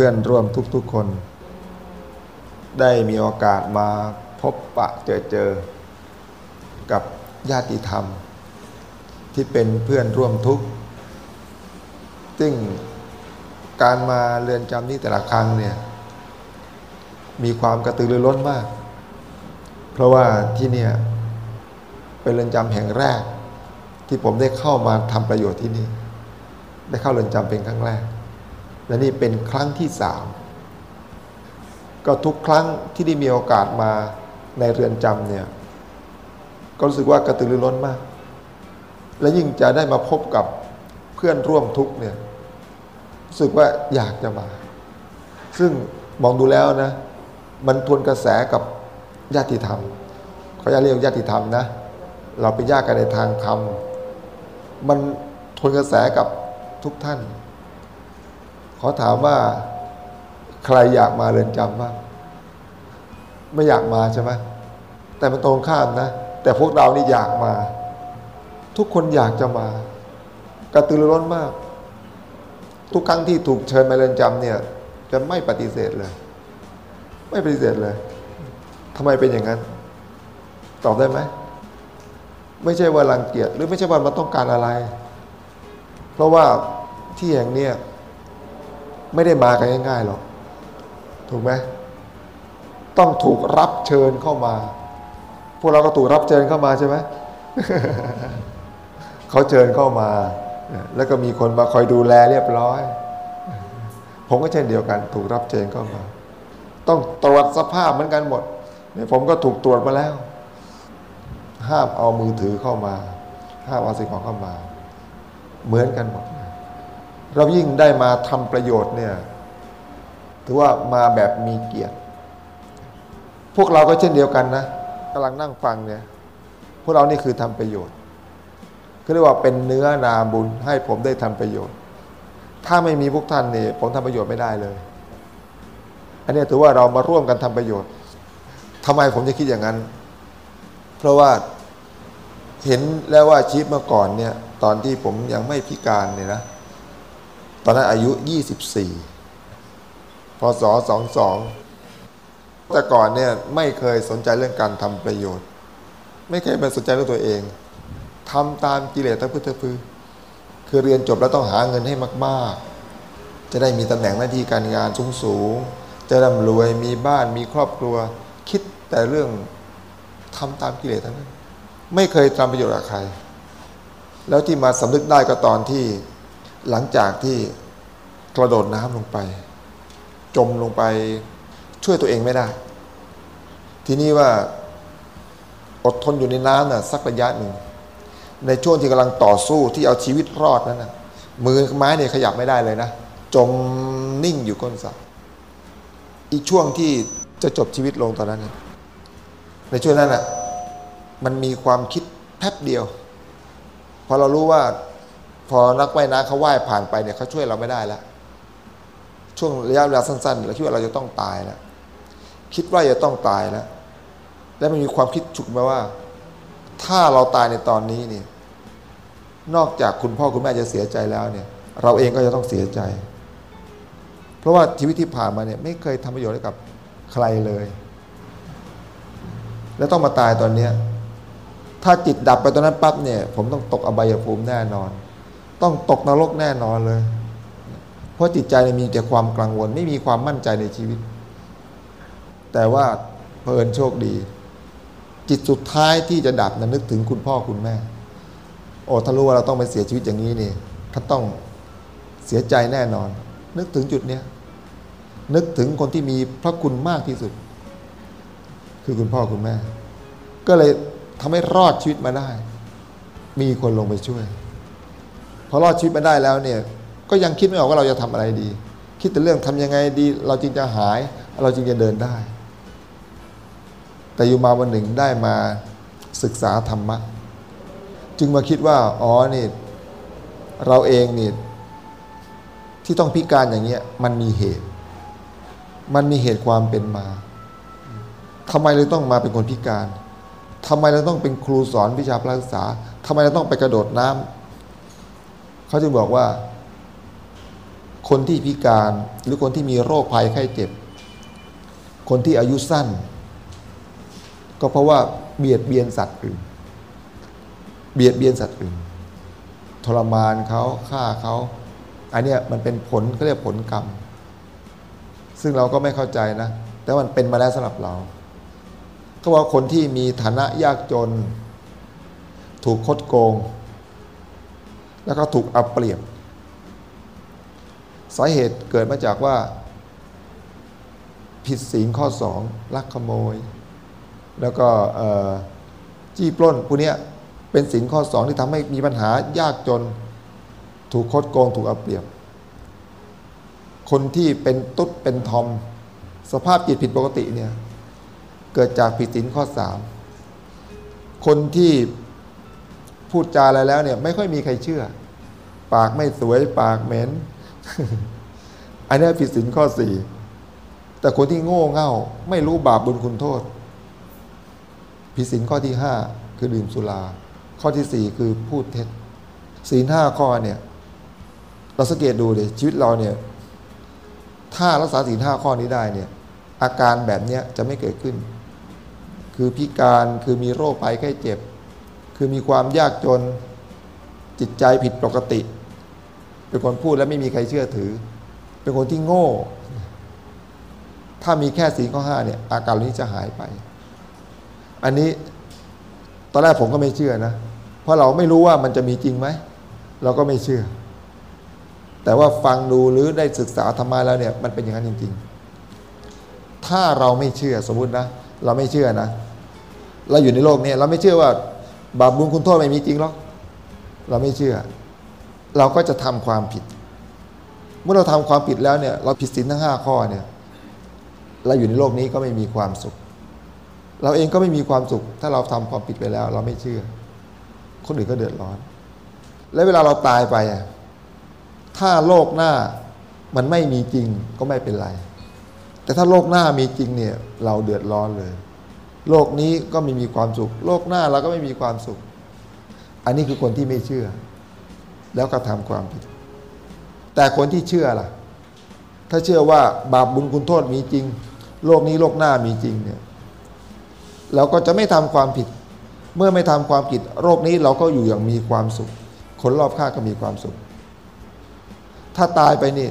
เพื่อนร่วมทุกๆคน ได้มีโอกาสมาพบปะเจอเจอ กับญาติธรรม ที่เป็นเพื่อนร่วมทุกข์ซึ่งการมาเรือนจำนี้แต่ละครั้งเนี่ยมีความกระตือรือร้นมาก เพราะว่าที่เนี่ยเป็นเรือนจำแห่งแรก ที่ผมได้เข้ามาทำประโยชน์ที่นี่ ได้เข้าเรือนจำเป็นครั้งแรก และนี่เป็นครั้งที่สามก็ทุกครั้งที่ได้มีโอกาสมาในเรือนจำเนี่ย ก็รู้สึกว่ากระตือรือร้นมาก และยิ่งจะได้มาพบกับเพื่อนร่วมทุกเนี่ยรู้สึกว่าอยากจะมา ซึ่งมองดูแล้วนะ มันทวนกระแสกับญาติธรรมเขาจะเรียกญาติธรรมนะ เราเป็นญาติกันในทางธรรม มันทวนกระแสกับทุกท่าน ขอถามว่าใครอยากมาเรือนจำบ้างไม่อยากมาใช่ไหมแต่มันตรงข้ามนะ แต่พวกเรานี่อยากมา ทุกคนอยากจะมา กระตือรือร้นมาก ทุกครั้งที่ถูกเชิญมาเรือนจำเนี่ย จะไม่ปฏิเสธเลย ไม่ปฏิเสธเลยทำไมเป็นอย่างนั้น ตอบได้ไหมไม่ใช่ว่ารังเกียจหรือไม่ใช่ว่ามันต้องการอะไร เพราะว่าที่แห่งเนี้ย ไม่ได้มากันง่ายๆหรอกถูกไหมต้องถูกรับเชิญเข้ามา พวกเราก็ถูกรับเชิญเข้ามาใช่ไหมเขาเชิญเข้ามา แล้วก็มีคนมาคอยดูแลเรียบร้อย ผมก็เช่นเดียวกัน ถูกรับเชิญเข้ามา ต้องตรวจสภาพเหมือนกันหมดเนี่ยผมก็ถูกตรวจมาแล้ว ห้ามเอามือถือเข้ามา ห้ามเอาสิ่งของเข้ามา เหมือนกันหมด เรายิ่งได้มาทำประโยชน์เนี่ยถือว่ามาแบบมีเกียรติ พวกเราก็เช่นเดียวกันนะกำลังนั่งฟังเนี่ยพวกเรานี่คือทำประโยชน์ก็เรียกว่าเป็นเนื้อนาบุญให้ผมได้ทำประโยชน์ ถ้าไม่มีพวกท่านนี่ผมทำประโยชน์ไม่ได้เลย อันนี้ถือว่าเรามาร่วมกันทำประโยชน์ทำไมผมจะคิดอย่างนั้น เพราะว่าเห็นแล้วว่าชีวิตเมื่อก่อนเนี่ยตอนที่ผมยังไม่พิการเนี่ยนะ ตอนนั้นอายุ 24 พศ 22 แต่ก่อนเนี่ยไม่เคยสนใจเรื่องการทำประโยชน์ ไม่เคยไปสนใจเรื่องตัวเองทำตามกิเลสทั้งพุทธพือคือเรียนจบแล้วต้องหาเงินให้มากๆ จะได้มีตำแหน่งหน้าที่การงานสูงๆ จะร่ำรวยมีบ้านมีครอบครัว คิดแต่เรื่องทำตามกิเลสทั้งนั้น ไม่เคยทำประโยชน์กับใคร แล้วที่มาสำนึกได้ก็ตอนที่ หลังจากที่กระโดดน้ำลงไป จมลงไปช่วยตัวเองไม่ได้ ทีนี้ว่าอดทนอยู่ในน้ำน่ะสักระยะหนึ่ง ในช่วงที่กำลังต่อสู้ที่เอาชีวิตรอดนั้นนะมือไม้เนี่ยขยับไม่ได้เลยนะ จมนิ่งอยู่ก้นสระอีกช่วงที่จะจบชีวิตลงตอนนั้นนในช่วงนั้นน่ะมันมีความคิดแป๊บเดียว พอเรารู้ว่า พอนักว่ายน้ำเขาว่ายผ่านไปเนี่ยเขาช่วยเราไม่ได้แล้วช่วงระยะเวลาสั้นๆเราคิดว่าเราจะต้องตายแล้วคิดว่าจะต้องตายแล้ว แล้วมันมีความคิดฉุกมาว่า ถ้าเราตายในตอนนี้เนี่ยนอกจากคุณพ่อคุณแม่จะเสียใจแล้วเนี่ย เราเองก็จะต้องเสียใจ เพราะว่าชีวิตที่ผ่านมาเนี่ยไม่เคยทำประโยชน์ให้กับใครเลย แล้วต้องมาตายตอนเนี้ยถ้าจิตดับไปตอนนั้นปั๊บเนี่ย ผมต้องตกอบายภูมิแน่นอน ต้องตกนรกแน่นอนเลย เพราะจิตใจมีแต่ความกังวล ไม่มีความมั่นใจในชีวิต แต่ว่าเพลินโชคดี จิตสุดท้ายที่จะดับนะนึกถึงคุณพ่อคุณแม่ โอ้ถ้ารู้ว่าเราต้องไปเสียชีวิตอย่างนี้นี่ท่านต้องเสียใจแน่นอน นึกถึงจุดเนี้ยนึกถึงคนที่มีพระคุณมากที่สุด คือคุณพ่อคุณแม่ ก็เลยทำให้รอดชีวิตมาได้ มีคนลงไปช่วย พอรอดชีวิตมาได้แล้วเนี่ยก็ยังคิดไม่ออกว่าเราจะทำอะไรดี คิดแต่เรื่องทำยังไงดี เราจึงจะหาย เราจึงจะเดินได้ แต่อยู่มาวันหนึ่งได้มาศึกษาธรรมะ จึงมาคิดว่าอ๋อนี่เราเองนี่ที่ต้องพิการอย่างเงี้ยมันมีเหตุ มันมีเหตุความเป็นมาทำไมเราต้องมาเป็นคนพิการทำไมเราต้องเป็นครูสอนวิชาพระศึกษาทำไมเราต้องไปกระโดดน้ำ เขาจึงบอกว่า คนที่พิการหรือคนที่มีโรคภัยไข้เจ็บ คนที่อายุสั้น ก็เพราะว่าเบียดเบียนสัตว์อื่น เบียดเบียนสัตว์อื่น ทรมานเขาฆ่าเขาอันเนี้ยมันเป็นผลเขาเรียกผลกรรม ซึ่งเราก็ไม่เข้าใจนะ แต่มันเป็นมาแล้วสำหรับเรา ก็ว่าคนที่มีฐานะยากจน ถูกคดโกง แล้วก็ถูกเอับเปรียบ สาเหตุเกิดมาจากว่า ผิดศีลข้อสองลักขโมย แล้วก็จี้ปล้นพวกนี้เป็นศีลข้อสองที่ทำให้มีปัญหายากจน ถูกคดโกงถูกเอาเปรียบ คนที่เป็นตุ๊ดเป็นทอม สภาพจิตผิดปกติเนี่ยเกิดจากผิดศีลข้อสามคนที่ พูดจาอะไรแล้วเนี่ย ไม่ค่อยมีใครเชื่อ ปากไม่สวย ปากเหม็นอันนี้ผิดศีลข้อสี่แต่คนที่โง่เง่า ไม่รู้บาปบุญคุณโทษ ผิดศีลข้อที่ห้าคือดื่มสุรา ข้อที่สี่คือพูดเท็จศีลห้าข้อเนี่ย เราสังเกตดูเลยชีวิตเราเนี่ย ถ้ารักษาศีลห้าข้อนี้ได้เนี่ย อาการแบบนี้จะไม่เกิดขึ้น คือพิการคือมีโรคภัยไข้เจ็บ คือมีความยากจนจิตใจผิดปกติ เป็นคนพูดแล้วไม่มีใครเชื่อถือ เป็นคนที่โง่ ถ้ามีแค่สีข้อห้าเนี่ย อาการนี้จะหายไป อันนี้ตอนแรกผมก็ไม่เชื่อนะ เพราะเราไม่รู้ว่ามันจะมีจริงไหม เราก็ไม่เชื่อ แต่ว่าฟังดูหรือได้ศึกษาธรรมะแล้วเนี่ยมันเป็นอย่างนั้นจริง ๆ ถ้าเราไม่เชื่อสมมตินะ เราไม่เชื่อนะ เราอยู่ในโลกนี้เราไม่เชื่อว่า บาปบุญคุณโทษไม่มีจริงหรอกเราไม่เชื่อ เราก็จะทำความผิด เมื่อเราทำความผิดแล้วเนี่ย เราผิดศีลทั้งห้าข้อเนี่ย เราอยู่ในโลกนี้ก็ไม่มีความสุข เราเองก็ไม่มีความสุข ถ้าเราทำความผิดไปแล้ว เราไม่เชื่อ คนอื่นก็เดือดร้อน และเวลาเราตายไปถ้าโลกหน้ามันไม่มีจริงก็ไม่เป็นไร แต่ถ้าโลกหน้ามีจริงเนี่ย เราเดือดร้อนเลย โลกนี้ก็ไม่มีความสุข โลกหน้าเราก็ไม่มีความสุข อันนี้คือคนที่ไม่เชื่อ แล้วก็ทำความผิด แต่คนที่เชื่อล่ะ ถ้าเชื่อว่าบาปบุญคุณโทษมีจริง โลกนี้โลกหน้ามีจริงเนี่ยเราก็จะไม่ทำความผิด เมื่อไม่ทำความผิด โลกนี้เราก็อยู่อย่างมีความสุข คนรอบข้างก็มีความสุข ถ้าตายไปนี่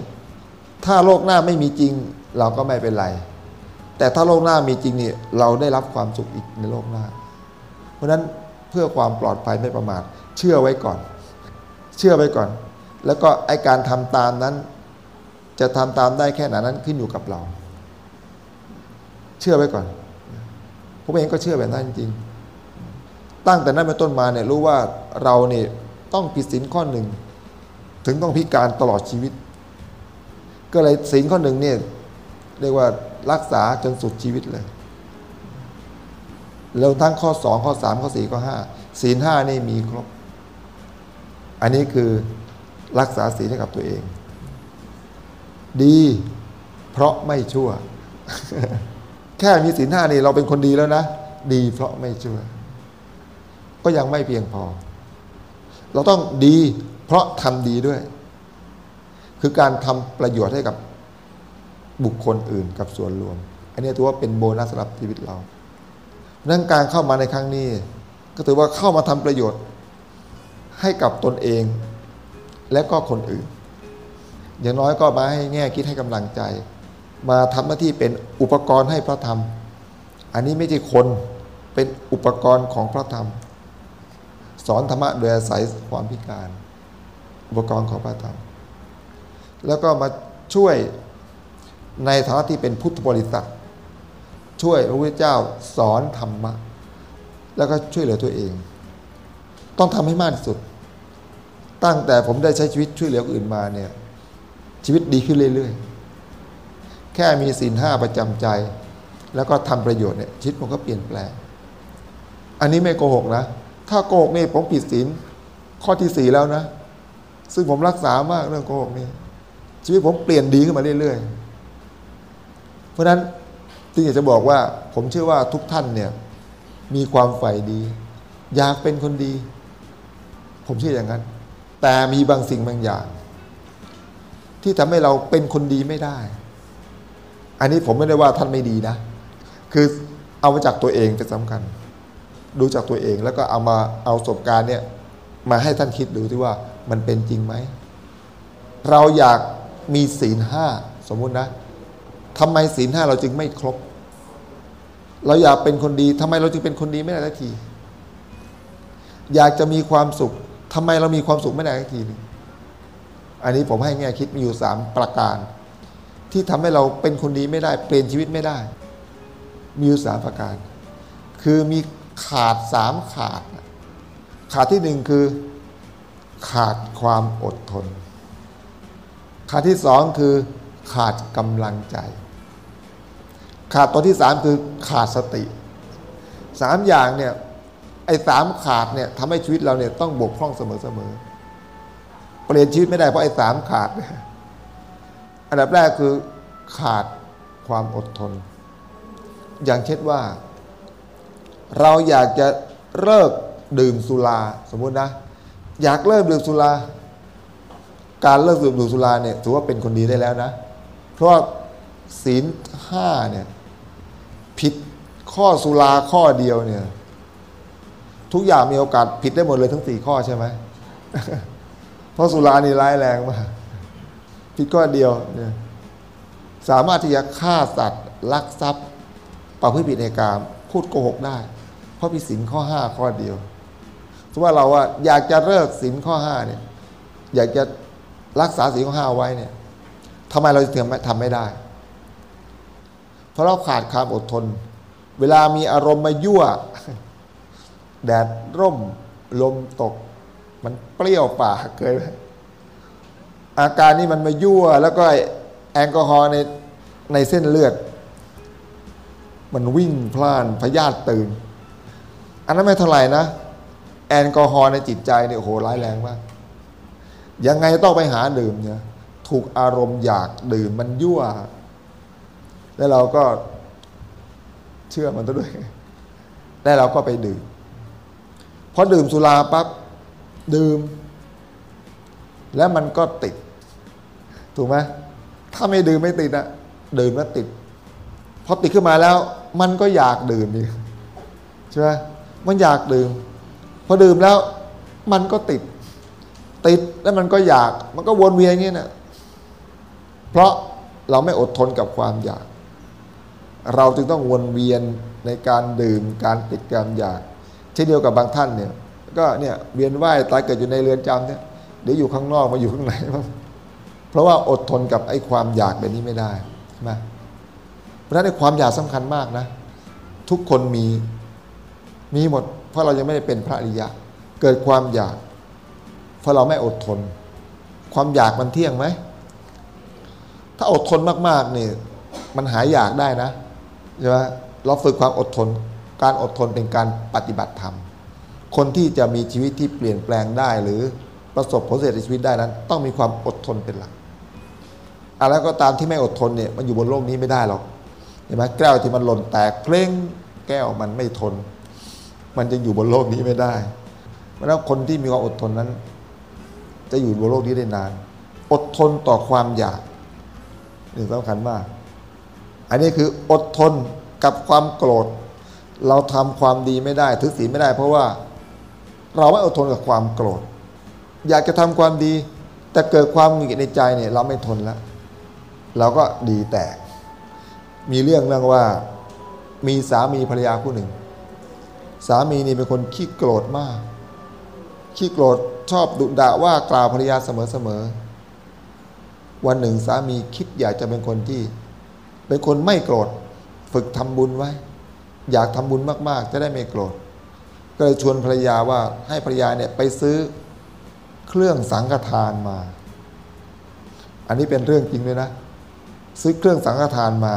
ถ้าโลกหน้าไม่มีจริง เราก็ไม่เป็นไร แต่ถ้าโลกหน้ามีจริงนี่เราได้รับความสุขอีกในโลกหน้า เพราะฉะนั้นเพื่อความปลอดภัยไม่ประมาท เชื่อไว้ก่อน เชื่อไว้ก่อน แล้วก็ไอการทำตามนั้น จะทำตามได้แค่ไหนนั้นขึ้นอยู่กับเรา เชื่อไว้ก่อนผมเองก็เชื่อแบบนั้นจริงตั้งแต่นั้นเป็นต้นมาเนี่ยรู้ว่าเราเนี่ยต้องผิดศีลข้อหนึ่ง ถึงต้องพิการตลอดชีวิต ก็เลยศีลข้อหนึ่งเนี่ย เรียกว่ารักษาจนสุดชีวิตเลยแล้วทั้งข้อสองข้อสามข้อสี่ข้อห้าศีลห้านี่มีครบ อันนี้คือรักษาศีลให้กับตัวเอง ดีเพราะไม่ชั่ว แค่มีศีลห้านี่เราเป็นคนดีแล้วนะ ดีเพราะไม่ชั่ว ก็ยังไม่เพียงพอ เราต้องดีเพราะทำดีด้วย คือการทำประโยชน์ให้กับ บุคคลอื่นกับส่วนรวม อันนี้ถือว่าเป็นโบนัสสำหรับชีวิตเรานั่นการเข้ามาในครั้งนี้ ก็ถือว่าเข้ามาทำประโยชน์ ให้กับตนเอง และก็คนอื่น อย่างน้อยก็มาให้แง่คิดให้กำลังใจ มาทำหน้าที่เป็นอุปกรณ์ให้พระธรรม อันนี้ไม่ใช่คนเป็นอุปกรณ์ของพระธรรม สอนธรรมะโดยอาศัยความพิการ อุปกรณ์ของพระธรรม แล้วก็มาช่วย ในฐานะที่เป็นพุทธบริษัท ช่วยพระพุทธเจ้าสอนธรรมะ แล้วก็ช่วยเหลือตัวเอง ต้องทำให้มากที่สุด ตั้งแต่ผมได้ใช้ชีวิตช่วยเหลือคนอื่นมาเนี่ยชีวิตดีขึ้นเรื่อยๆ แค่มีศีลห้าประจำใจ แล้วก็ทำประโยชน์เนี่ยชีวิตผมก็เปลี่ยนแปลง อันนี้ไม่โกหกนะ ถ้าโกหกนี่ผมผิดศีลข้อที่สี่แล้วนะ ซึ่งผมรักษามากเรื่องโกหกนี่ชีวิตผมเปลี่ยนดีขึ้นมาเรื่อยๆ ราะฉะนั้นที่อยากจะบอกว่าผมเชื่อว่าทุกท่านเนี่ยมีความใฝ่ดี อยากเป็นคนดี ผมเชื่ออย่างนั้น แต่มีบางสิ่งบางอย่าง ที่ทำให้เราเป็นคนดีไม่ได้ อันนี้ผมไม่ได้ว่าท่านไม่ดีนะ คือเอามาจากตัวเองเป็นสำคัญ ดูจากตัวเองแล้วก็เอามาเอาประสบการณ์เนี่ยมาให้ท่านคิดดูที่ว่ามันเป็นจริงไหม เราอยากมีศีลห้าสมมุตินะ ทำไมศีลห้าเราจึงไม่ครบ เราอยากเป็นคนดีทำไมเราจึงเป็นคนดีไม่ได้ทันที อยากจะมีความสุขทำไมเรามีความสุขไม่ได้ทันทีนึงอันนี้ผมให้แง่คิดมีอยู่สามประการ ที่ทำให้เราเป็นคนดีไม่ได้ เปลี่ยนชีวิตไม่ได้ มีอยู่สามประการ คือมีขาดสามขาด ขาดที่หนึ่งคือ ขาดความอดทน ขาดที่สองคือขาดกำลังใจ ขาดตัวที่สามคือขาดสติสามอย่างเนี่ยไอ้สามขาดเนี่ยทำให้ชีวิตเราเนี่ยต้องบกพร่องเสมอๆเปลี่ยนชีวิตไม่ได้เพราะไอ้สามขาดอันดับแรกคือขาดความอดทน อย่างเช่นว่า เราอยากจะเลิกดื่มสุราสมมุตินะ อยากเลิกดื่มสุรา การเลิกดื่มสุราเนี่ยถือว่าเป็นคนดีได้แล้วนะ เพราะศีลห้าเนี่ย ผิดข้อสุราข้อเดียวเนี่ย ทุกอย่างมีโอกาสผิดได้หมดเลยทั้งสี่ข้อใช่ไหมเพราะสุรานี่ร้ายแรงมากผิดข้อเดียวเนี่ยสามารถที่จะฆ่าสัตว์ลักทรัพย์ประพฤติผิดในกามพูดโกหกได้ เพราะผิดศีลข้อห้าข้อเดียวสมมติว่าเราว่าอยากจะเลิกศีลข้อห้าเนี่ยอยากจะรักษาศีลข้อห้าไว้เนี่ยทำไมเราถึงทำไม่ได้ ราะเราขาดความอดทน เวลามีอารมณ์มายั่ว แดดร่ม ลมตก มันเปรี้ยวปากเกินอาการนี้มันมายั่ว แล้วก็แอลกอฮอล์ในในเส้นเลือด มันวิ่งพล่านพยาธิตื่น อันนั้นไม่เท่าไหร่นะ แอลกอฮอล์ในจิตใจเนี่ยโอ้โหร้ายแรงมากยังไงต้องไปหาดื่มเนี่ยถูกอารมณ์อยากดื่มมันยั่ว แล้วเราก็เชื่อมันด้วย แล้วเราก็ไปดื่มพอดื่มสุราปั๊บดื่ม แล้วมันก็ติด ถูกไหมถ้าไม่ดื่มไม่ติดอะดื่มแล้วติดพอติดขึ้นมาแล้ว มันก็อยากดื่มอีกใช่ไหมมันอยากดื่ม พอดื่มแล้ว มันก็ติด ติดแล้วมันก็อยาก มันก็วนเวียนอย่างนี้นะเพราะเราไม่อดทนกับความอยาก เราจึงต้องวนเวียนในการดื่มการติดการอยาก เช่นเดียวกับบางท่านเนี่ยก็เนี่ยเวียนว่ายตายเกิดอยู่ในเรือนจำเนี่ยเดี๋ยวอยู่ข้างนอกมาอยู่ข้างในเพราะว่าอดทนกับไอ้ความอยากแบบนี้ไม่ได้ใช่ไหมเพราะฉะนั้นความอยากสำคัญมากนะ ทุกคนมีมีหมด เพราะเรายังไม่ได้เป็นพระอริยะ เกิดความอยาก เพราะเราไม่อดทน ความอยากมันเที่ยงไหมถ้าอดทนมากๆเนี่ยมันหายอยากได้นะ ใช่ไหมเราฝึกความอดทน การอดทนเป็นการปฏิบัติธรรม คนที่จะมีชีวิตที่เปลี่ยนแปลงได้หรือประสบผลสำเร็จในชีวิตได้นั้น ต้องมีความอดทนเป็นหลักอะไรก็ตามที่ไม่อดทนเนี่ยมันอยู่บนโลกนี้ไม่ได้หรอกเห็นไหมแก้วที่มันหล่นแตกเพลงแก้วมันไม่ทน มันจะอยู่บนโลกนี้ไม่ได้เพราะนั้นคนที่มีความอดทนนั้น จะอยู่บนโลกนี้ได้นาน อดทนต่อความอยากนี่สำคัญมาก อันนี้คืออดทนกับความโกรธ เราทำความดีไม่ได้ถือศีลไม่ได้ เพราะว่าเราไม่อดทนกับความโกรธ อยากจะทำความดี แต่เกิดความหงุดหงิดในใจเนี่ยเราไม่ทนแล้วเราก็ดีแตก มีเรื่องเรื่องว่ามีสามีภรรยาคู่หนึ่ง สามีนี่เป็นคนขี้โกรธมาก ขี้โกรธชอบดุด่าว่ากล่าวภรรยาเสมอๆวันหนึ่งสามีคิดอยากจะเป็นคนที่ เป็นคนไม่โกรธ ฝึกทำบุญไว้ อยากทำบุญมากๆ จะได้ไม่โกรธ ก็เลยชวนภรรยาว่าให้ภรรยาเนี่ยไปซื้อเครื่องสังฆทานมา อันนี้เป็นเรื่องจริงเลยนะ ซื้อเครื่องสังฆทานมา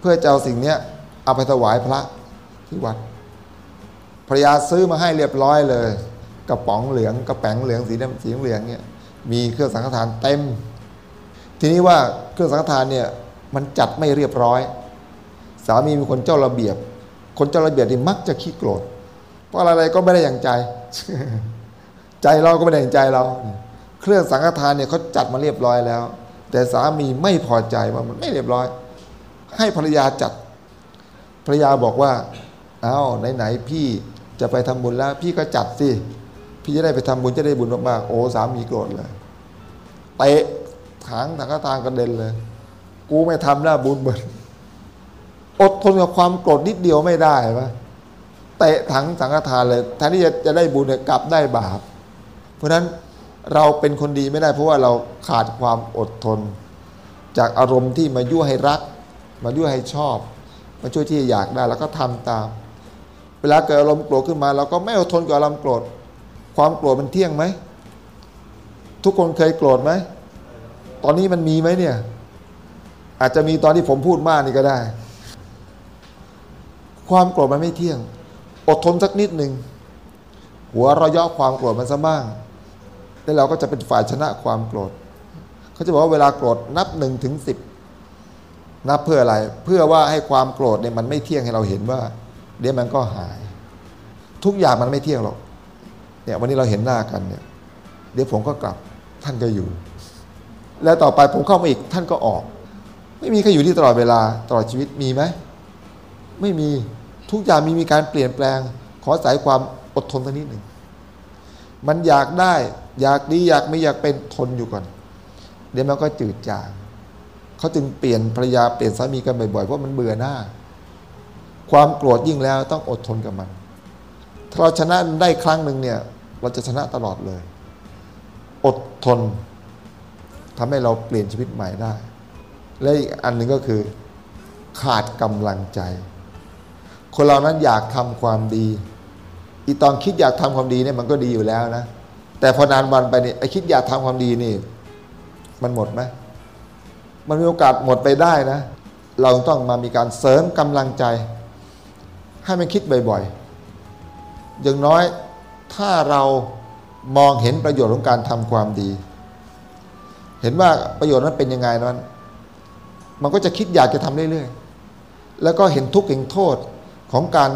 เพื่อจะเอาสิ่งเนี้ยเอาไปถวายพระที่วัดภรรยาซื้อมาให้เรียบร้อยเลย กระป๋องเหลืองกระแป๋งเหลืองสีดำสีเหลืองเนี่ยมีเครื่องสังฆทานเต็ม ทีนี้ว่าเครื่องสังฆทานเนี่ย มันจัดไม่เรียบร้อย สามีเป็นคนเจ้าระเบียบ คนเจ้าระเบียบที่มักจะขี้โกรธ เพราะอะไรก็ไม่ได้อย่างใจ ใจเราก็ไม่ได้อย่างใจเรา เครื่องสังฆทานเนี่ยเขาจัดมาเรียบร้อยแล้ว แต่สามีไม่พอใจว่ามันไม่เรียบร้อย ให้ภรรยาจัด ภรรยาบอกว่า เอา้าไหนๆพี่จะไปทำบุญแล้ว พี่ก็จัดสิพี่จะได้ไปทำบุญจะได้บุญมากๆโอ้สามีโกรธเลยเตะถางถังกระตางกระเด็นเลย กูไม่ทำแล้วบุญเบิดอนอดทนกับความโกรธนิดเดียวไม่ได้ไหมเตะถังสังฆทานเลยแทนที่จะจะได้บุญเนี่ยกลับได้บาป เพราะฉะนั้นเราเป็นคนดีไม่ได้ เพราะว่าเราขาดความอดทน จากอารมณ์ที่มายั่วให้รัก มายั่วให้ชอบ มาช่วยที่อยากได้แล้วก็ทำตาม เวลาเกิดอารมณ์โกรธขึ้นมา เราก็ไม่อดทนกับอารมณ์โกรธ ความโกรธมันเที่ยงไหม ทุกคนเคยโกรธไหม ตอนนี้มันมีไหมเนี่ย อาจจะมีตอนที่ผมพูดมากนี่ก็ได้ ความโกรธมันไม่เที่ยง อดทนสักนิดหนึ่งหัวเราย่อความโกรธมันซะบ้างแล้วเราก็จะเป็นฝ่ายชนะความโกรธเขาจะบอกว่าเวลาโกรธนับหนึ่งถึงสิบนับเพื่ออะไร เพื่อว่าให้ความโกรธเนี่ยมันไม่เที่ยงให้เราเห็นว่า เดี๋ยวมันก็หาย ทุกอย่างมันไม่เที่ยงหรอกเนี่ยวันนี้เราเห็นหน้ากันเนี่ย เดี๋ยวผมก็กลับท่านก็อยู่ แล้วต่อไปผมเข้ามาอีกท่านก็ออก ไม่มีใครอยู่ที่ตลอดเวลาตลอดชีวิตมีไหมไม่มีทุกอย่างมีมีการเปลี่ยนแปลง ขอสายความอดทนสักนิดหนึ่งมันอยากได้ อยากดีอยากไม่อยากเป็นทนอยู่ก่อน เดี๋ยวมันก็จืดจางเขาจึงเปลี่ยนภรรยาเปลี่ยนสามีกันบ่อยๆเพราะมันเบื่อหน้า ความโกรธยิ่งแล้วต้องอดทนกับมัน ถ้าเราชนะได้ครั้งหนึ่งเนี่ย เราจะชนะตลอดเลย อดทนทำให้เราเปลี่ยนชีวิตใหม่ได้ และอีกอันหนึ่งก็คือ ขาดกำลังใจ คนเรานั้นอยากทำความดี อีตอนคิดอยากทำความดีเนี่ยมันก็ดีอยู่แล้วนะ แต่พอนานวันไปเนี่ยไอคิดอยากทำความดีนี่ มันหมดไหมมันมีโอกาสหมดไปได้นะ เราต้องมามีการเสริมกำลังใจ ให้มันคิดบ่อยๆ อย่างน้อยถ้าเรามองเห็นประโยชน์ของการทำความดี เห็นว่าประโยชน์นั้นเป็นยังไงนั้น มันก็จะคิดอยากจะทำเรื่อยๆ แล้วก็เห็นทุกข์เห็นโทษของการ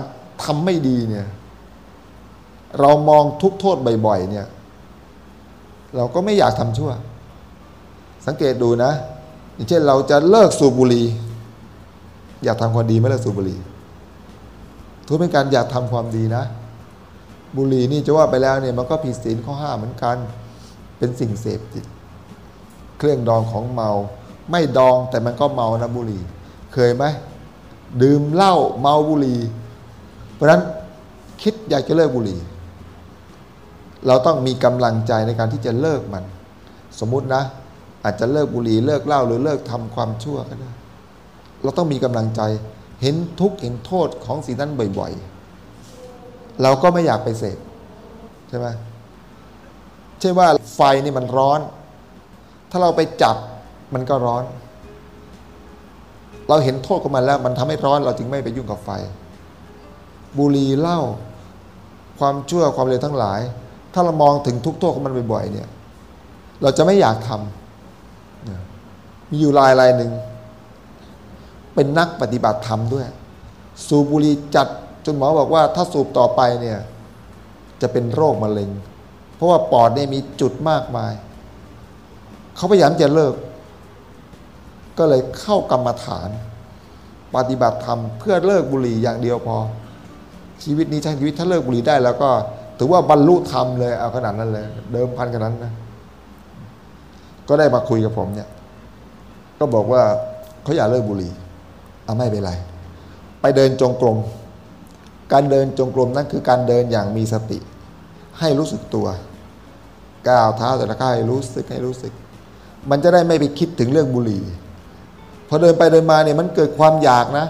ทำไม่ดีเนี่ย เรามองทุกโทษบ่อยๆ เนี่ย เราก็ไม่อยากทำชั่ว สังเกตดูนะ อย่างเช่นเราจะเลิกสูบบุหรี่ อยากทำความดีไม่เลิกสูบบุหรี่ถือเป็นการอยากทำความดีนะ บุหรี่นี่จะว่าไปแล้วเนี่ยมันก็ผิดศีลข้อห้าเหมือนกัน เป็นสิ่งเสพติด เครื่องดองของเมา ไม่ดองแต่มันก็เมานะบุหรี่ เคยไหมดื่มเหล้าเมาบุหรี่ เพราะฉะนั้นคิดอยากจะเลิกบุหรี่ เราต้องมีกำลังใจในการที่จะเลิกมัน สมมุตินะ อาจจะเลิกบุหรี่เลิกเหล้าหรือเลิกทำความชั่วก็ได้เราต้องมีกำลังใจเห็นทุกข์เห็นโทษของสิ่งนั้นบ่อยๆ เราก็ไม่อยากไปเสพใช่ไหมเช่นว่าไฟนี่มันร้อน ถ้าเราไปจับ มันก็ร้อน เราเห็นโทษของมันแล้ว มันทำให้ร้อนเราจึงไม่ไปยุ่งกับไฟ บุหรี่เหล้าความชั่วความเลวทั้งหลาย ถ้าเรามองถึงทุกโทษของมันบ่อยๆเนี่ย เราจะไม่อยากทำมีอยู่รายรายหนึ่ง เป็นนักปฏิบัติธรรมด้วย สูบบุหรี่จัดจนหมอบอกว่าถ้าสูบต่อไปเนี่ยจะเป็นโรคมะเร็ง เพราะว่าปอดเนี่ยมีจุดมากมาย เขาพยายามจะเลิก ก็เลยเข้ากรรมฐาน ปฏิบัติธรรมเพื่อเลิกบุหรี่อย่างเดียวพอ ชีวิตนี้ใช้ชีวิตถ้าเลิกบุหรี่ได้แล้วก็ ถือว่าบรรลุธรรมเลยเอาขนาดนั้นเลย เดิมพันขนาดนั้นนะก็ได้มาคุยกับผมเนี่ย ก็บอกว่าเขาอยากเลิกบุหรี่เอาไม่เป็นไร ไปเดินจงกรมการเดินจงกรมนั่นคือการเดินอย่างมีสติ ให้รู้สึกตัว ก้าวเท้าแต่ละก้าวให้รู้สึกให้รู้สึก มันจะได้ไม่ไปคิดถึงเรื่องบุหรี่ พอเดินไปเดินมาเนี่ยมันเกิดความอยากนะ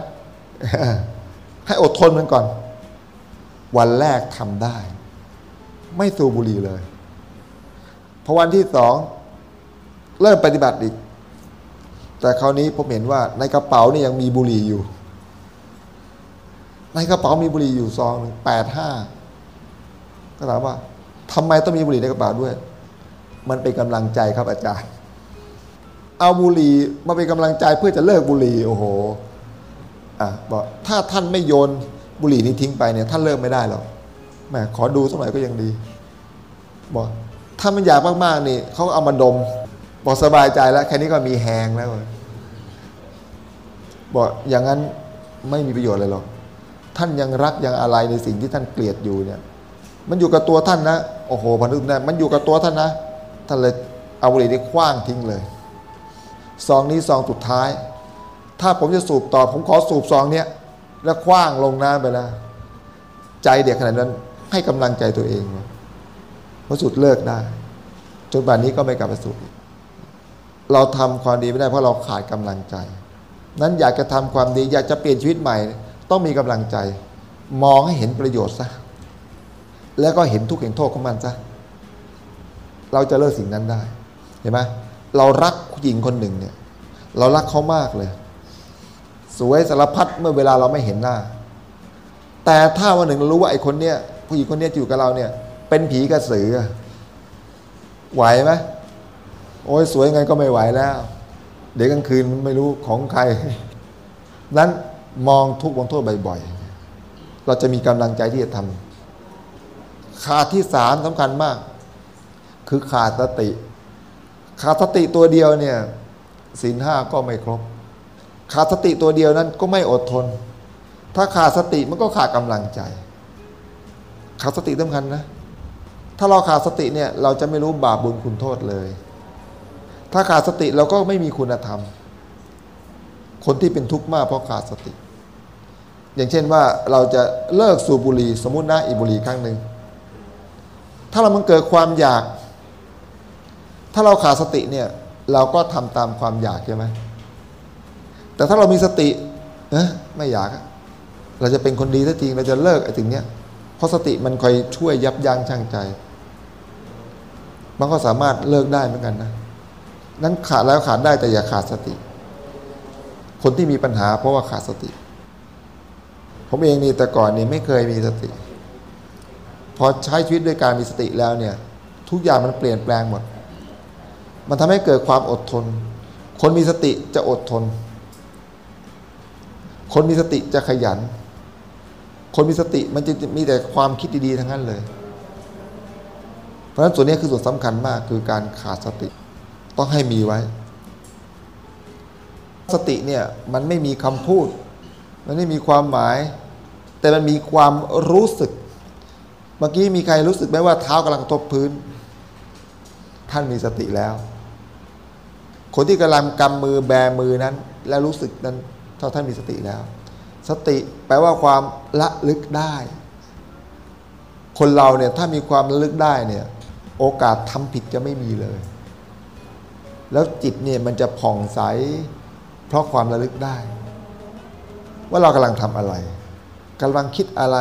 ให้อดทนมันก่อน วันแรกทำได้ ไม่สูบบุหรี่เลยพอวันที่สองเริ่มปฏิบัติอีก แต่คราวนี้ผมเห็นว่าในกระเป๋านี่ยังมีบุหรี่อยู่ ในกระเป๋ามีบุหรี่อยู่ซองหนึ่งแปดห้าก็ถามว่าทำไมต้องมีบุหรี่ในกระเป๋าด้วย มันเป็นกำลังใจครับอาจารย์ เอาบุหรี่มาเป็นกำลังใจเพื่อจะเลิกบุหรี่โอ้โหอะบอกถ้าท่านไม่โยนบุหรี่นี้ทิ้งไปเนี่ยท่านเลิกไม่ได้หรอกแหมขอดูสักหน่อยก็ยังดีบอกถ้ามันอยากมากๆนี่เขาเอามาดมบอกสบายใจแล้วแค่นี้ก็มีแหงแล้วบอกอย่างนั้นไม่มีประโยชน์เลยหรอกท่านยังรักยังอะไรในสิ่งที่ท่านเกลียดอยู่เนี่ย มันอยู่กับตัวท่านนะโอ้โหพันธุ์นะมันอยู่กับตัวท่านนะท่านเลยเอาบุหรี่ได้คว้างทิ้งเลย ซองนี้ซองสุดท้าย ถ้าผมจะสูบต่อ ผมขอสูบซองเนี้ยแล้วคว้างลงน้ำไปแล้ว ใจเด็กขนาดนั้นให้กำลังใจตัวเองพอสุดเลิกได้ จนป่านนี้ก็ไม่กลับมาสูบอีกเราทำความดีไม่ได้เพราะเราขาดกำลังใจ นั้นอยากจะทำความดี อยากจะเปลี่ยนชีวิตใหม่ ต้องมีกำลังใจ มองให้เห็นประโยชน์ซะแล้วก็เห็นทุกข์เห็นโทษของมันซะเราจะเลิกสิ่งนั้นได้ เห็นไหมเรารัก ผู้หญิงคนหนึ่งเนี่ย เรารักเขามากเลย สวยสารพัดเมื่อเวลาเราไม่เห็นหน้า แต่ถ้าวันหนึ่งรู้ว่าไอ้คนเนี้ยผู้หญิงคนเนี้ยที่อยู่กับเราเนี่ย เป็นผีกระสือไหวไหมโอ้ยสวยไงก็ไม่ไหวแล้ว เดี๋ยวกลางคืนมันไม่รู้ของใคร นั้นมองทุกวงโทษบ่อยๆ เราจะมีกำลังใจที่จะทำขาดที่สามสำคัญมาก คือขาดสติ ขาดสติตัวเดียวเนี่ยศีลห้าก็ไม่ครบ ขาดสติตัวเดียวนั้นก็ไม่อดทน ถ้าขาดสติมันก็ขาดกำลังใจ ขาดสติสำคัญนะ ถ้าเราขาดสติเนี่ยเราจะไม่รู้บาปบุญคุณโทษเลย ถ้าขาดสติเราก็ไม่มีคุณธรรม คนที่เป็นทุกข์มากเพราะขาดสติ อย่างเช่นว่าเราจะเลิกสูบบุหรี่สมมตินะอีบุหรี่ครั้งหนึ่งถ้าเรามันเกิดความอยาก ถ้าเราขาดสติเนี่ยเราก็ทำตามความอยากใช่ไหมแต่ถ้าเรามีสติเอะไม่อยากเราจะเป็นคนดีถ้าจริงเราจะเลิกไอ้สิ่งเนี้ยเพราะสติมันคอยช่วยยับยั้งชั่งใจ มันก็สามารถเลิกได้เหมือนกันนะนั้นขาดแล้วขาดได้แต่อย่าขาดสติ คนที่มีปัญหาเพราะว่าขาดสติ ผมเองนี่แต่ก่อนนี่ไม่เคยมีสติ พอใช้ชีวิตด้วยการมีสติแล้วเนี่ย ทุกอย่างมันเปลี่ยนแปลงหมด มันทำให้เกิดความอดทน คนมีสติจะอดทน คนมีสติจะขยัน คนมีสติมันจะมีแต่ความคิดดีๆทั้งนั้นเลย เพราะฉะนั้นส่วนนี้คือส่วนสำคัญมากคือการขาดสติต้องให้มีไว้ สติเนี่ยมันไม่มีคำพูด มันไม่มีความหมาย แต่มันมีความรู้สึก เมื่อกี้มีใครรู้สึกไหมว่าเท้ากำลังทบพื้น ท่านมีสติแล้ว คนที่กำลังกำมือแบมือนั้น และรู้สึกนั้นเท่าท่านมีสติแล้ว สติแปลว่าความละลึกได้ คนเราเนี่ยถ้ามีความระลึกได้เนี่ยโอกาสทำผิดจะไม่มีเลย แล้วจิตเนี่ยมันจะผ่องใส เพราะความระลึกได้ ว่าเรากำลังทำอะไรกำลังคิดอะไร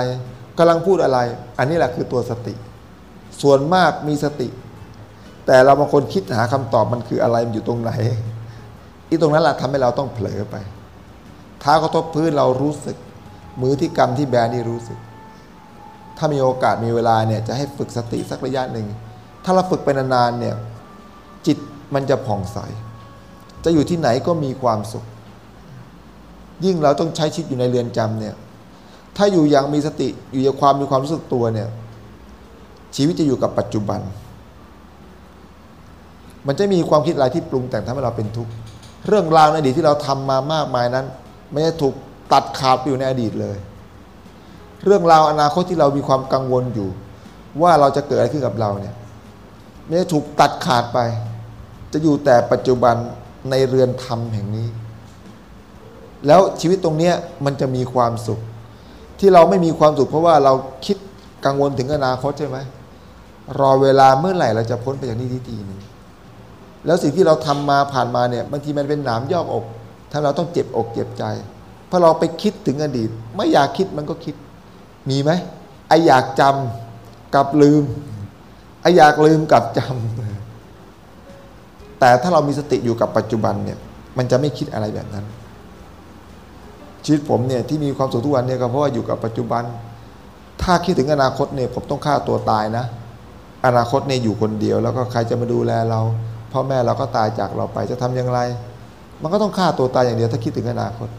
กำลังพูดอะไร อันนี้แหละคือตัวสติ ส่วนมากมีสติ แต่เราบางคนคิดหาคำตอบมันคืออะไรมันอยู่ตรงไหนอีตรงนั้นแหละทำให้เราต้องเผลอไปเท้ากระทบพื้นเรารู้สึก มือที่กำที่แบนี่รู้สึก ถ้ามีโอกาสมีเวลาเนี่ยจะให้ฝึกสติสักระยะหนึ่ง ถ้าเราฝึกไปนานๆเนี่ยจิตมันจะผ่องใส จะอยู่ที่ไหนก็มีความสุข ยิ่งเราต้องใช้ชีวิตอยู่ในเรือนจำเนี่ยถ้าอยู่อย่างมีสติอยู่อย่างความมีความรู้สึกตัวเนี่ยชีวิตจะอยู่กับปัจจุบัน มันจะมีความคิดอะไรที่ปรุงแต่งทำให้เราเป็นทุกข์เรื่องราวในอดีตที่เราทำมามากมายนั้นไม่ได้ถูกตัดขาดไปอยู่ในอดีตเลย เรื่องราวอนาคตที่เรามีความกังวลอยู่ ว่าเราจะเกิดอะไรขึ้นกับเราเนี่ยไม่ได้ถูกตัดขาดไป จะอยู่แต่ปัจจุบันในเรือนธรรมแห่งนี้ แล้วชีวิตตรงเนี้ยมันจะมีความสุข ที่เราไม่มีความสุขเพราะว่าเราคิดกังวลถึงอนาคตใช่ไหมรอเวลาเมื่อไหร่เราจะพ้นไปจากนี้ทีหนึง แล้วสิ่งที่เราทำมาผ่านมาเนี่ยบางทีมันเป็นหนามยอกอกทำเราต้องเจ็บอกเจ็บใจ เพราะเราไปคิดถึงอดีต ไม่อยากคิดมันก็คิด มีไหมไออยากจำกับลืมไออยากลืมกับจำแต่ถ้าเรามีสติอยู่กับปัจจุบันเนี่ยมันจะไม่คิดอะไรแบบนั้น ชีวิตผมเนี่ยที่มีความสุขทุกวันเนี่ยก็เพราะว่าอยู่กับปัจจุบัน ถ้าคิดถึงอนาคตเนี่ยผมต้องฆ่าตัวตายนะ อนาคตเนี่ยอยู่คนเดียว แล้วก็ใครจะมาดูแลเรา พ่อแม่เราก็ตายจากเราไปจะทำอย่างไร มันก็ต้องฆ่าตัวตายอย่างเดียวถ้าคิดถึงอนาคต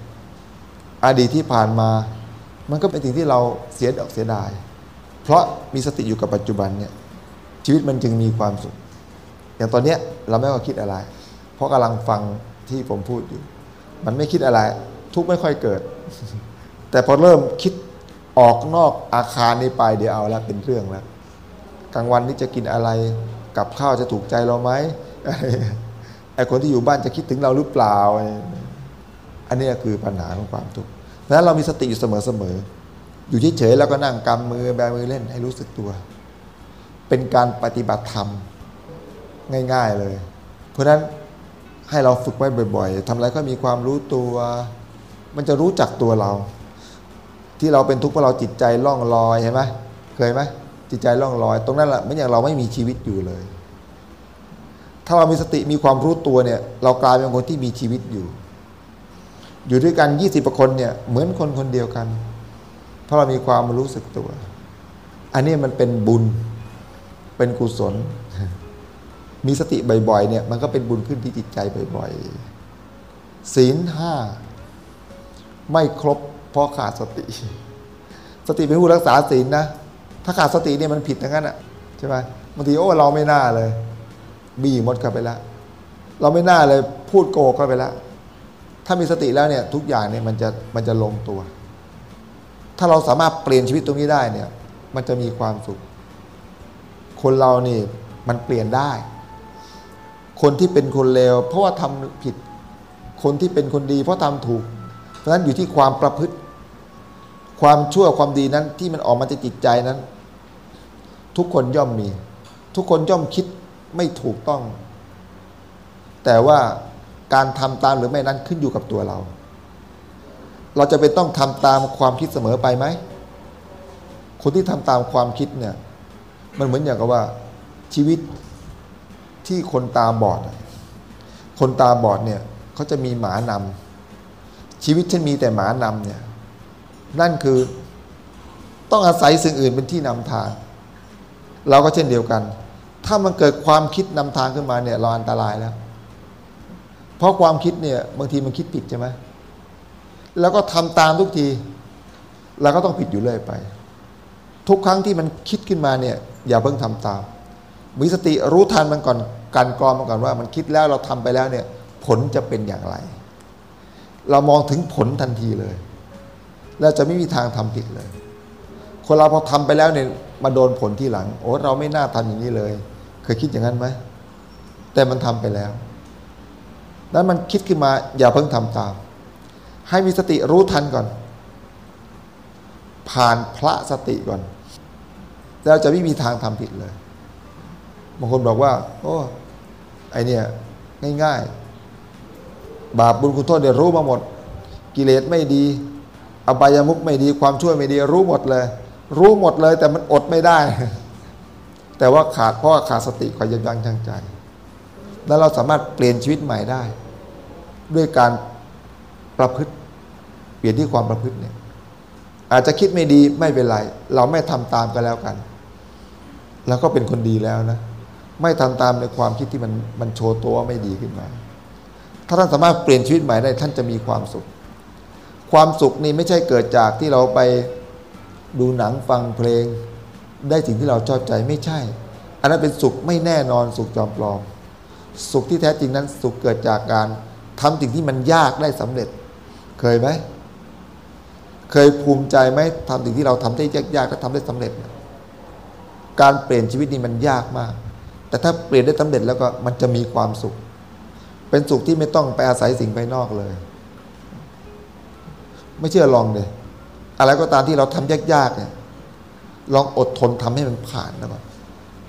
อดีตที่ผ่านมา มันก็เป็นสิ่งที่เราเสียดอกเสียดาย เพราะมีสติอยู่กับปัจจุบันเนี่ยชีวิตมันจึงมีความสุข อย่างตอนเนี้ยเราไม่ว่าคิดอะไร เพราะกำลังฟังที่ผมพูดอยู่ มันไม่คิดอะไร ทุกข์ไม่ค่อยเกิด แต่พอเริ่มคิดออกนอกอาคารนี้ไปเดี๋ยวเอาแล้วเป็นเรื่องแล้วกลางวันนี้จะกินอะไรกับข้าวจะถูกใจเราไหม ไอ้คนที่อยู่บ้านจะคิดถึงเราหรือเปล่า อันนี้คือปัญหาของความทุกข์ดังนั้นเรามีสติอยู่เสมอๆอยู่เฉยๆแล้วก็นั่งกำมือแบมือเล่นให้รู้สึกตัว เป็นการปฏิบัติธรรมง่าย ๆเลย เพราะฉะนั้นให้เราฝึกไว้บ่อยๆทำอะไรก็มีความรู้ตัว มันจะรู้จักตัวเรา ที่เราเป็นทุกข์เพราะเราจิตใจล่องลอยเห็นไหมเคยไหมจิตใจล่องลอย ตรงนั้นแหละไม่อย่างเราไม่มีชีวิตอยู่เลย ถ้าเรามีสติมีความรู้ตัวเนี่ย เรากลายเป็นคนที่มีชีวิตอยู่ อยู่ด้วยกันยี่สิบคนเนี่ย เหมือนคนคนเดียวกัน เพราะเรามีความรู้สึกตัว อันนี้มันเป็นบุญ เป็นกุศล มีสติบ่อยๆเนี่ย มันก็เป็นบุญขึ้นที่จิตใจบ่อยๆศีลห้าไม่ครบเพราะขาดสติ สติเป็นผู้รักษาศีลนะ ถ้าขาดสติเนี่ยมันผิดทั้งนั้นอะใช่ไหมบางทีโอ้เราไม่น่าเลย บีมดเข้าไปแล้ว เราไม่น่าเลยพูดโกเข้าไปแล้ว ถ้ามีสติแล้วเนี่ยทุกอย่างเนี่ยมันจะมันจะลงตัว ถ้าเราสามารถเปลี่ยนชีวิตตรงนี้ได้เนี่ย มันจะมีความสุข คนเรานี่มันเปลี่ยนได้ คนที่เป็นคนเลวเพราะว่าทำผิด คนที่เป็นคนดีเพราะทำถูก เพราะฉะนั้นอยู่ที่ความประพฤติ ความชั่วความดีนั้นที่มันออกมาจากจิตใจนั้น ทุกคนย่อมมี ทุกคนย่อมคิด ไม่ถูกต้อง แต่ว่าการทำตามหรือไม่นั้นขึ้นอยู่กับตัวเรา เราจะเป็นต้องทำตามความคิดเสมอไปไหม คนที่ทำตามความคิดเนี่ย มันเหมือนอย่างกับว่า ชีวิตที่คนตาบอด คนตาบอดเนี่ยเขาจะมีหมานำชีวิตฉันมีแต่หมานำเนี่ย นั่นคือต้องอาศัยสิ่งอื่นเป็นที่นำทาง เราก็เช่นเดียวกัน ถ้ามันเกิดความคิดนำทางขึ้นมาเนี่ยเราอันตรายแล้ว เพราะความคิดเนี่ยบางทีมันคิดผิดใช่ไหมแล้วก็ทำตามทุกทีเราก็ต้องผิดอยู่เรื่อยไป ทุกครั้งที่มันคิดขึ้นมาเนี่ย อย่าเพิ่งทำตาม มีสติรู้ทันมันก่อนการกรองมันก่อนว่า มันคิดแล้วเราทำไปแล้วเนี่ย ผลจะเป็นอย่างไร เรามองถึงผลทันทีเลยแล้วจะไม่มีทางทำผิดเลย คนเราพอทำไปแล้วเนี่ยมาโดนผลที่หลัง โอ้เราไม่น่าทำอย่างนี้เลย เคยคิดอย่างนั้นไหมแต่มันทำไปแล้วนั้นมันคิดขึ้นมาอย่าเพิ่งทำตาม ให้มีสติรู้ทันก่อน ผ่านพระสติก่อน แล้วจะไม่มีทางทำผิดเลยบางคนบอกว่า โอ้ไอเนี่ยง่ายๆ บาปบุญคุณโทษเดี๋ยวรู้มาหมด กิเลสไม่ดี อบายามุกไม่ดีความช่วยไม่ดี รู้หมดเลย รู้หมดเลย แต่มันอดไม่ได้ แต่ว่าขาดเพราะขาดสติคอยยับยั้งชั่งใจ แล้วเราสามารถเปลี่ยนชีวิตใหม่ได้ ด้วยการประพฤติ เปลี่ยนที่ความประพฤติเนี่ย อาจจะคิดไม่ดีไม่เป็นไร เราไม่ทำตามกันแล้วกัน แล้วก็เป็นคนดีแล้วนะ ไม่ทำตามในความคิดที่มันมันโชว์ตัวไม่ดีขึ้นมา ถ้าท่านสามารถเปลี่ยนชีวิตใหม่ได้ท่านจะมีความสุข ความสุขนี่ไม่ใช่เกิดจากที่เราไปดูหนังฟังเพลง ได้สิ่งที่เราชอบใจไม่ใช่ อันนั้นเป็นสุขไม่แน่นอนสุขจอมปลอม สุขที่แท้จริงนั้นสุขเกิดจากการทำสิ่งที่มันยากได้สำเร็จ เคยไหมเคยภูมิใจไหมทำสิ่งที่เราทำได้ยากๆแล้วทำได้สำเร็จ การเปลี่ยนชีวิตนี่มันยากมาก แต่ถ้าเปลี่ยนได้สำเร็จแล้วก็มันจะมีความสุข เป็นสุขที่ไม่ต้องไปอาศัยสิ่งภายนอกเลย ไม่เชื่อลองเลยอะไรก็ตามที่เราทำยากๆเนี่ย ลองอดทนทำให้มันผ่านนะคร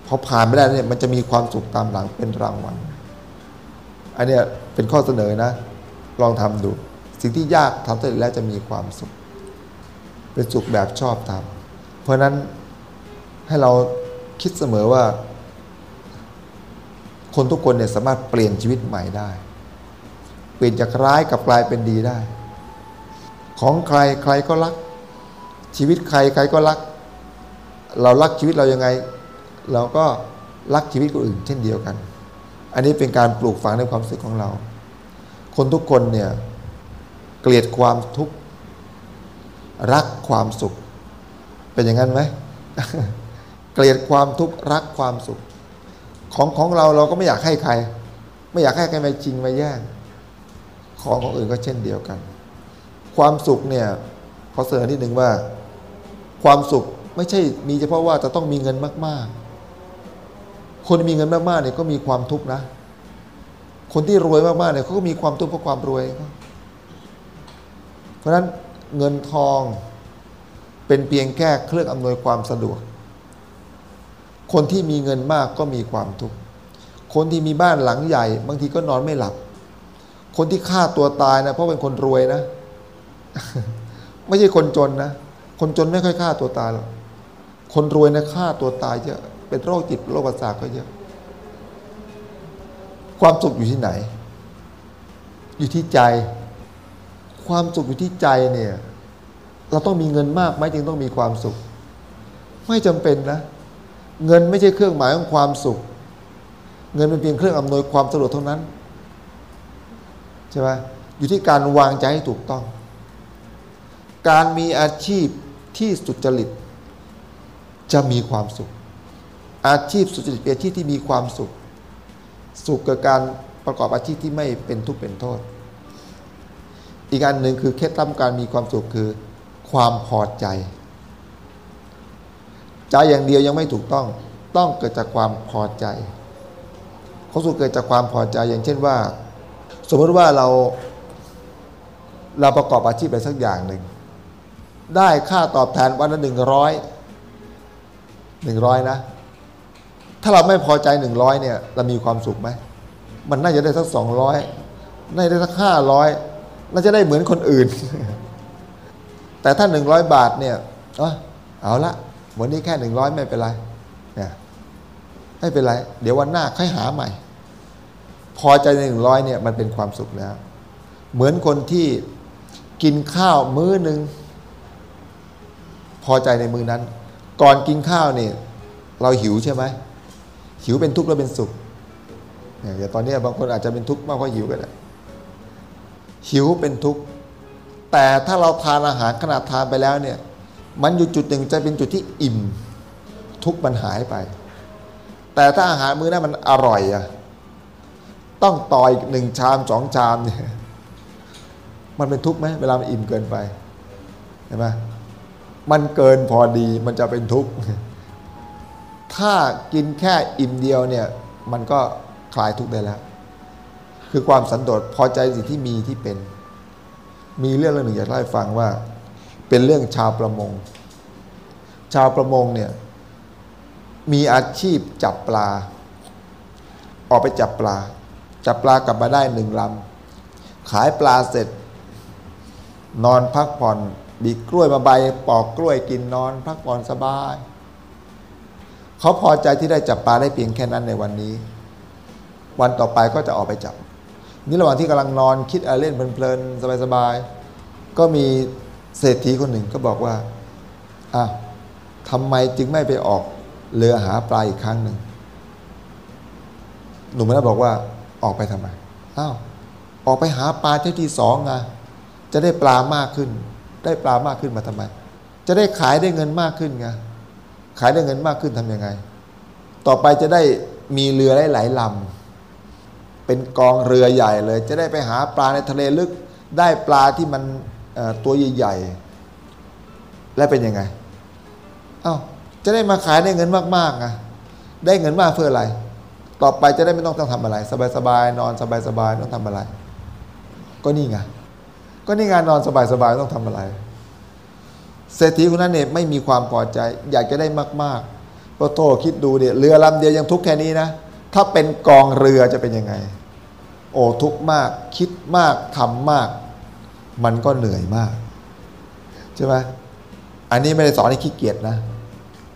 พอผ่านไม่ได้เนี่ยมันจะมีความสุขตามหลังเป็นรางวัลอันเนี้ยเป็นข้อเสนอนะ ลองทำดู สิ่งที่ยากทำเสร็จแล้วจะมีความสุข เป็นสุขแบบชอบทำเพราะนั้นให้เราคิดเสมอว่า คนทุกคนเนี่ยสามารถเปลี่ยนชีวิตใหม่ได้ เปลี่ยนจากร้ายกับกลายเป็นดีได้ ของใครใครก็รัก ชีวิตใครใครก็รัก เรารักชีวิตเรายังไง เราก็รักชีวิตคนอื่น เช่นเดียวกัน อันนี้เป็นการปลูกฝังในความรู้สึกของเรา คนทุกคนเนี่ยเกลียดความทุกข์รักความสุข เป็นอย่างนั้นไหมเกลียดความทุกข์รักความสุข ของของเราเราก็ไม่อยากให้ใคร ไม่อยากให้ใครมาจริงมาแย่งของของอื่นก็เช่นเดียวกัน ความสุขเนี่ยขอเสนอนิดหนึ่งว่า ความสุข ไม่ใช่มีเฉพาะว่าจะต้องมีเงินมาก ๆ คนมีเงินมากๆเนี่ยก็มีความทุกข์นะ คนที่รวยมากๆเนี่ยเขาก็มีความทุกข์เพราะความรวย เพราะฉะนั้นเงินทองเป็นเพียงแค่เครื่องอำนวยความสะดวก คนที่มีเงินมากก็มีความทุกข์ คนที่มีบ้านหลังใหญ่ บางทีก็นอนไม่หลับ คนที่ฆ่าตัวตายนะเพราะเป็นคนรวยนะ ไม่ใช่คนจนนะ คนจนไม่ค่อยฆ่าตัวตายหรอก คนรวยนะฆ่าตัวตายเยอะเป็นโรคจิตโรคประสาทก็เยอะ ความสุขอยู่ที่ไหน อยู่ที่ใจ ความสุขอยู่ที่ใจเนี่ย เราต้องมีเงินมากไหมจึงต้องมีความสุข ไม่จำเป็นนะ เงินไม่ใช่เครื่องหมายของความสุข เงินเป็นเพียงเครื่องอำนวยความสะดวกเท่านั้นใช่ไหมอยู่ที่การวางใจให้ถูกต้อง การมีอาชีพที่สุจริต จะมีความสุข อาชีพสุจริตเป็นอาชีพที่มีความสุข สุขกับการประกอบอาชีพที่ไม่เป็นทุกข์เป็นโทษ อีกอันหนึ่งคือเคล็ดลับการมีความสุขคือ ความพอใจ ใจอย่างเดียวยังไม่ถูกต้อง ต้องเกิดจากความพอใจความสุขเกิดจากความพอใจอย่างเช่นว่า สมมติว่าเราเราประกอบอาชีพอะไรสักอย่างหนึ่งได้ค่าตอบแทนวันละหนึ่งร้อย หนึ่งร้อยนะ ถ้าเราไม่พอใจหนึ่งร้อยเนี่ย เรามีความสุขไหม มันน่าจะได้สักสองร้อยน่าจะได้สักห้าร้อยน่าจะได้เหมือนคนอื่น แต่ถ้าหนึ่งร้อยบาทเนี่ยเออเอาละวันนี้แค่หนึ่งร้อยไม่เป็นไรเนี่ยไม่เป็นไร เดี๋ยววันหน้าค่อยหาใหม่ พอใจในหนึ่งร้อยเนี่ยมันเป็นความสุขแล้ว เหมือนคนที่กินข้าวมื้อหนึ่งพอใจในมือนั้น ก่อนกินข้าวเนี่ยเราหิวใช่ไหมหิวเป็นทุกข์แล้วเป็นสุขเนี่ยอย่างตอนนี้บางคนอาจจะเป็นทุกข์มากเพราหิวก็ได้หิวเป็นทุกข์แต่ถ้าเราทานอาหารขนาดทานไปแล้วเนี่ยมันอยู่จุดหนึ่งจะเป็นจุดที่อิ่ม ทุกข์มันหายไป แต่ถ้าอาหารมื้อนั้นมันอร่อยอะต้องต่ออีกหนึ่งชามสองชามเนี่ยมันเป็นทุกข์ไหมเวลามันอิ่มเกินไปเห็นไหม มันเกินพอดีมันจะเป็นทุกข์ ถ้ากินแค่อิ่มเดียวเนี่ย มันก็คลายทุกข์ได้แล้ว คือความสันโดษพอใจสิ่งที่มีที่เป็น มีเรื่องเรื่องหนึ่งอยากเล่าให้ฟังว่า เป็นเรื่องชาวประมง ชาวประมงเนี่ย มีอาชีพจับปลา ออกไปจับปลา จับปลากลับมาได้หนึ่งลำขายปลาเสร็จ นอนพักผ่อน บีกล้วยมาใบปอกกล้วยกินนอน พักผ่อนสบาย เขาพอใจที่ได้จับปลาได้เพียงแค่นั้นในวันนี้ วันต่อไปก็จะออกไปจับ นี่ระหว่างที่กำลังนอนคิดอะไรเล่นเพลินๆสบายๆก็มีเศรษฐีคนหนึ่งก็บอกว่าอ้าวทำไมจึงไม่ไปออกเรือหาปลาอีกครั้งหนึ่งหนุ่มนั้นบอกว่าออกไปทำไมอ้าวออกไปหาปลาเที่ยวที่สองไงจะได้ปลามากขึ้น ได้ปลามากขึ้นมาทำไม จะได้ขายได้เงินมากขึ้นไงขายได้เงินมากขึ้นทำยังไง ต่อไปจะได้มีเรือหลายๆลำเป็นกองเรือใหญ่เลย จะได้ไปหาปลาในทะเลลึกได้ปลาที่มันตัวใหญ่ๆและเป็นยังไงอ้าวจะได้มาขายได้เงินมากๆไงได้เงินมากเพื่ออะไร ต่อไปจะได้ไม่ต้องต้องทำอะไร สบายๆนอนสบายๆต้องทำอะไร ก็นี่ไง ก็นี่งานนอนสบายๆต้องทำอะไร เศรษฐีคนนั้นเนี่ยไม่มีความพอใจ อยากจะได้มากๆพอโทคิดดูเนี่ยเรือลำเดียวยังทุกข์แค่นี้นะ ถ้าเป็นกองเรือจะเป็นยังไง โอ้ทุกข์มาก คิดมากทำมาก มันก็เหนื่อยมาก ใช่ไหมอันนี้ไม่ได้สอนให้ขี้เกียจนะ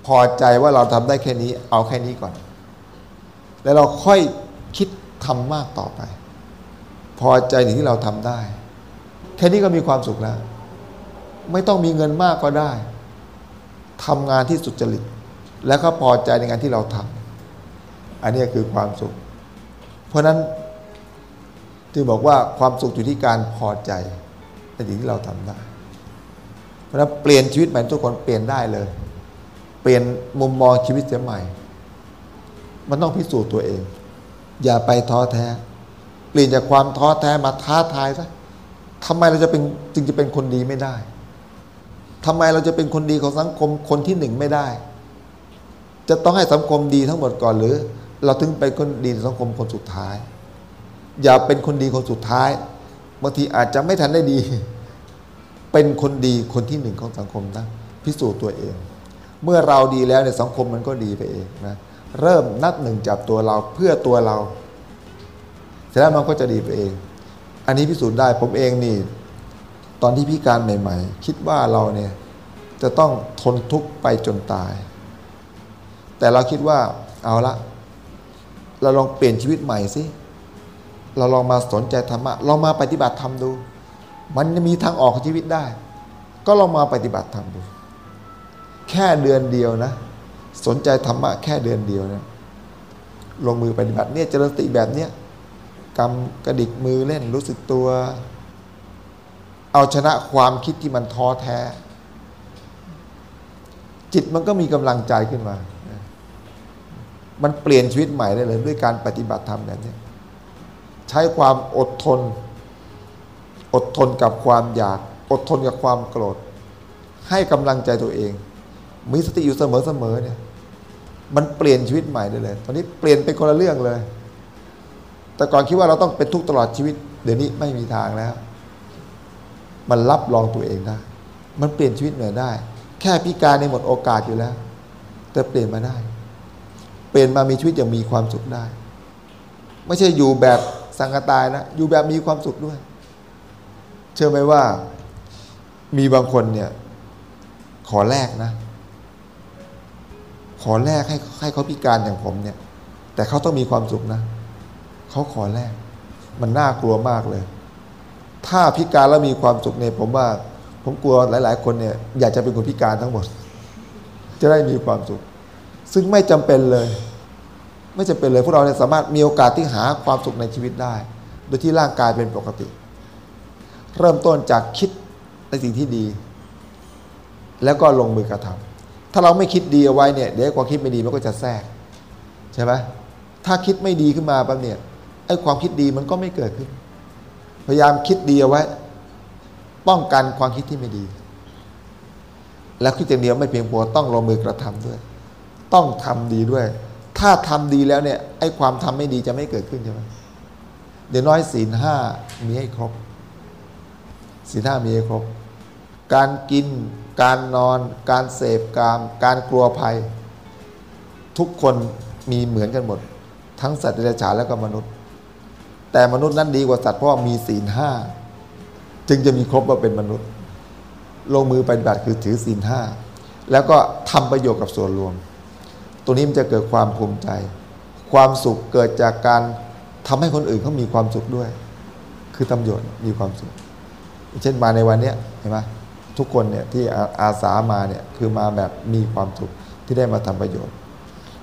พอใจว่าเราทำได้แค่นี้ เอาแค่นี้ก่อน แล้วเราค่อยคิดทำมากต่อไป พอใจในที่เราทำได้ ค่นี้ก็มีความสุขแล้ว ไม่ต้องมีเงินมากก็ได้ทำงานที่สุจริต แล้วก็พอใจในงานที่เราทำอันนี้คือความสุข เพราะนั้นจึงบอกว่าความสุขอยู่ที่การพอใจในสิ่งที่เราทำได้ เพราะนั้นเปลี่ยนชีวิตใหม่ทุกคนเปลี่ยนได้เลย เปลี่ยนมุมมองชีวิตเสียใหม่ มันต้องพิสูจน์ตัวเอง อย่าไปท้อแท้ เปลี่ยนจากความท้อแท้มาท้าทายซะ ทำไมเราจะเป็นจึงจะเป็นคนดีไม่ได้ทำไมเราจะเป็นคนดีของสังคมคนที่หนึ่งไม่ได้ จะต้องให้สังคมดีทั้งหมดก่อนหรือ เราถึงเป็นคนดีสังคมคนสุดท้าย อย่าเป็นคนดีคนสุดท้ายบางทีอาจจะไม่ทันได้ดี เป็นคนดีคนที่หนึ่งของสังคมนะพิสูจน์ตัวเอง เมื่อเราดีแล้วในสังคมมันก็ดีไปเองนะเริ่มนับหนึ่งจับตัวเราเพื่อตัวเราเสร็จแล้วมันก็จะดีไปเอง อันนี้พิสูจน์ได้ผมเองนี่ ตอนที่พิการใหม่ ๆ คิดว่าเราเนี่ยจะต้องทนทุกข์ไปจนตาย แต่เราคิดว่าเอาละ เราลองเปลี่ยนชีวิตใหม่สิเราลองมาสนใจธรรมะลองมาปฏิบัติธรรมดู มันจะมีทางออกชีวิตได้ ก็ลองมาปฏิบัติธรรมดู แค่เดือนเดียวนะ สนใจธรรมะแค่เดือนเดียวนะลงมือปฏิบัติเนี่ยเจริญสติแบบเนี้ย กำกระดิกมือเล่นรู้สึกตัว เอาชนะความคิดที่มันท้อแท้ จิตมันก็มีกำลังใจขึ้นมา มันเปลี่ยนชีวิตใหม่ได้เลย ด้วยการปฏิบัติธรรมแบบนี้ใช้ความอดทน อดทนกับความอยาก อดทนกับความโกรธ ให้กำลังใจตัวเอง มีสติอยู่เสมอๆเนี่ยมันเปลี่ยนชีวิตใหม่ได้เลย ตอนนี้เปลี่ยนเป็นคนละเรื่องเลย แต่ก่อนคิดว่าเราต้องเป็นทุกข์ตลอดชีวิต เดี๋ยวนี้ไม่มีทางแล้ว มันรับรองตัวเองได้ มันเปลี่ยนชีวิตเหนือได้ แค่พิการในหมดโอกาสอยู่แล้ว แต่เปลี่ยนมาได้ เปลี่ยนมามีชีวิตอย่างมีความสุขได้ ไม่ใช่อยู่แบบสังกตายนะ อยู่แบบมีความสุขด้วย เชื่อไหมว่า มีบางคนเนี่ย ขอแลกนะ ขอแลกให้ให้เขาพิการอย่างผมเนี่ย แต่เขาต้องมีความสุขนะ เขาขอแลกมันน่ากลัวมากเลย ถ้าพิการแล้วมีความสุขเนี่ยผมว่า ผมกลัวหลาย ๆ คนเนี่ยอยากจะเป็นคนพิการทั้งหมด จะได้มีความสุข ซึ่งไม่จำเป็นเลย ไม่จำเป็นเลยพวกเราเนี่ยสามารถมีโอกาสที่หาความสุขในชีวิตได้ โดยที่ร่างกายเป็นปกติ เริ่มต้นจากคิดในสิ่งที่ดี แล้วก็ลงมือกระทำถ้าเราไม่คิดดีเอาไว้เนี่ยเดี๋ยวความคิดไม่ดีมันก็จะแทรกใช่ไหมถ้าคิดไม่ดีขึ้นมาปั๊บเนี่ย อ้ความคิดดีมันก็ไม่เกิดขึ้น พยายามคิดดีเอาไว้ ป้องกันความคิดที่ไม่ดี แล้วคิดอย่างเดียวไม่เพียงพอต้องลงมือกระทำด้วย ต้องทำดีด้วย ถ้าทำดีแล้วเนี่ยไอ้ความทำไม่ดีจะไม่เกิดขึ้นใช่ไหมเดี๋ยวน้อยศีลห้ามีให้ครบศีลห้ามีให้ครบ การกิน การนอน การเสพกาม การกลัวภัย ทุกคนมีเหมือนกันหมด ทั้งสัตว์เดรัจฉานและก็มนุษย์ แต่มนุษย์นั้นดีกว่าสัตว์เพราะมีศีลห้าจึงจะมีครบว่าเป็นมนุษย์ ลงมือปฏิบัติคือถือศีลห้าแล้วก็ทำประโยชน์กับส่วนรวม ตัวนี้มันจะเกิดความภูมิใจ ความสุขเกิดจากการทำให้คนอื่นเขามีความสุขด้วย คือทำประโยชน์มีความสุข เช่นมาในวันนี้เห็นไหมทุกคนเนี่ยที่อาสามาเนี่ยคือมาแบบมีความสุขที่ได้มาทำประโยชน์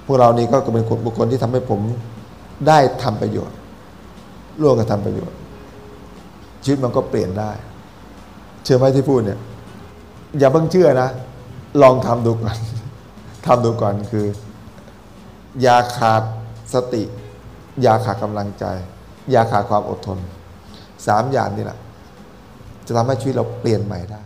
พวกเรานี่ก็เป็นคนบุคคลที่ทำให้ผมได้ทำประโยชน์ ร่วมกันทำประโยชน์ ชีวิตมันก็เปลี่ยนได้ เชื่อไหมที่พูดเนี่ย อย่าเพิ่งเชื่อนะ ลองทำดูก่อนทำดูก่อนคือ อย่าขาดสติ อย่าขาดกำลังใจ อย่าขาดความอดทนสามอย่างนี่แหละจะทำให้ชีวิตเราเปลี่ยนใหม่ได้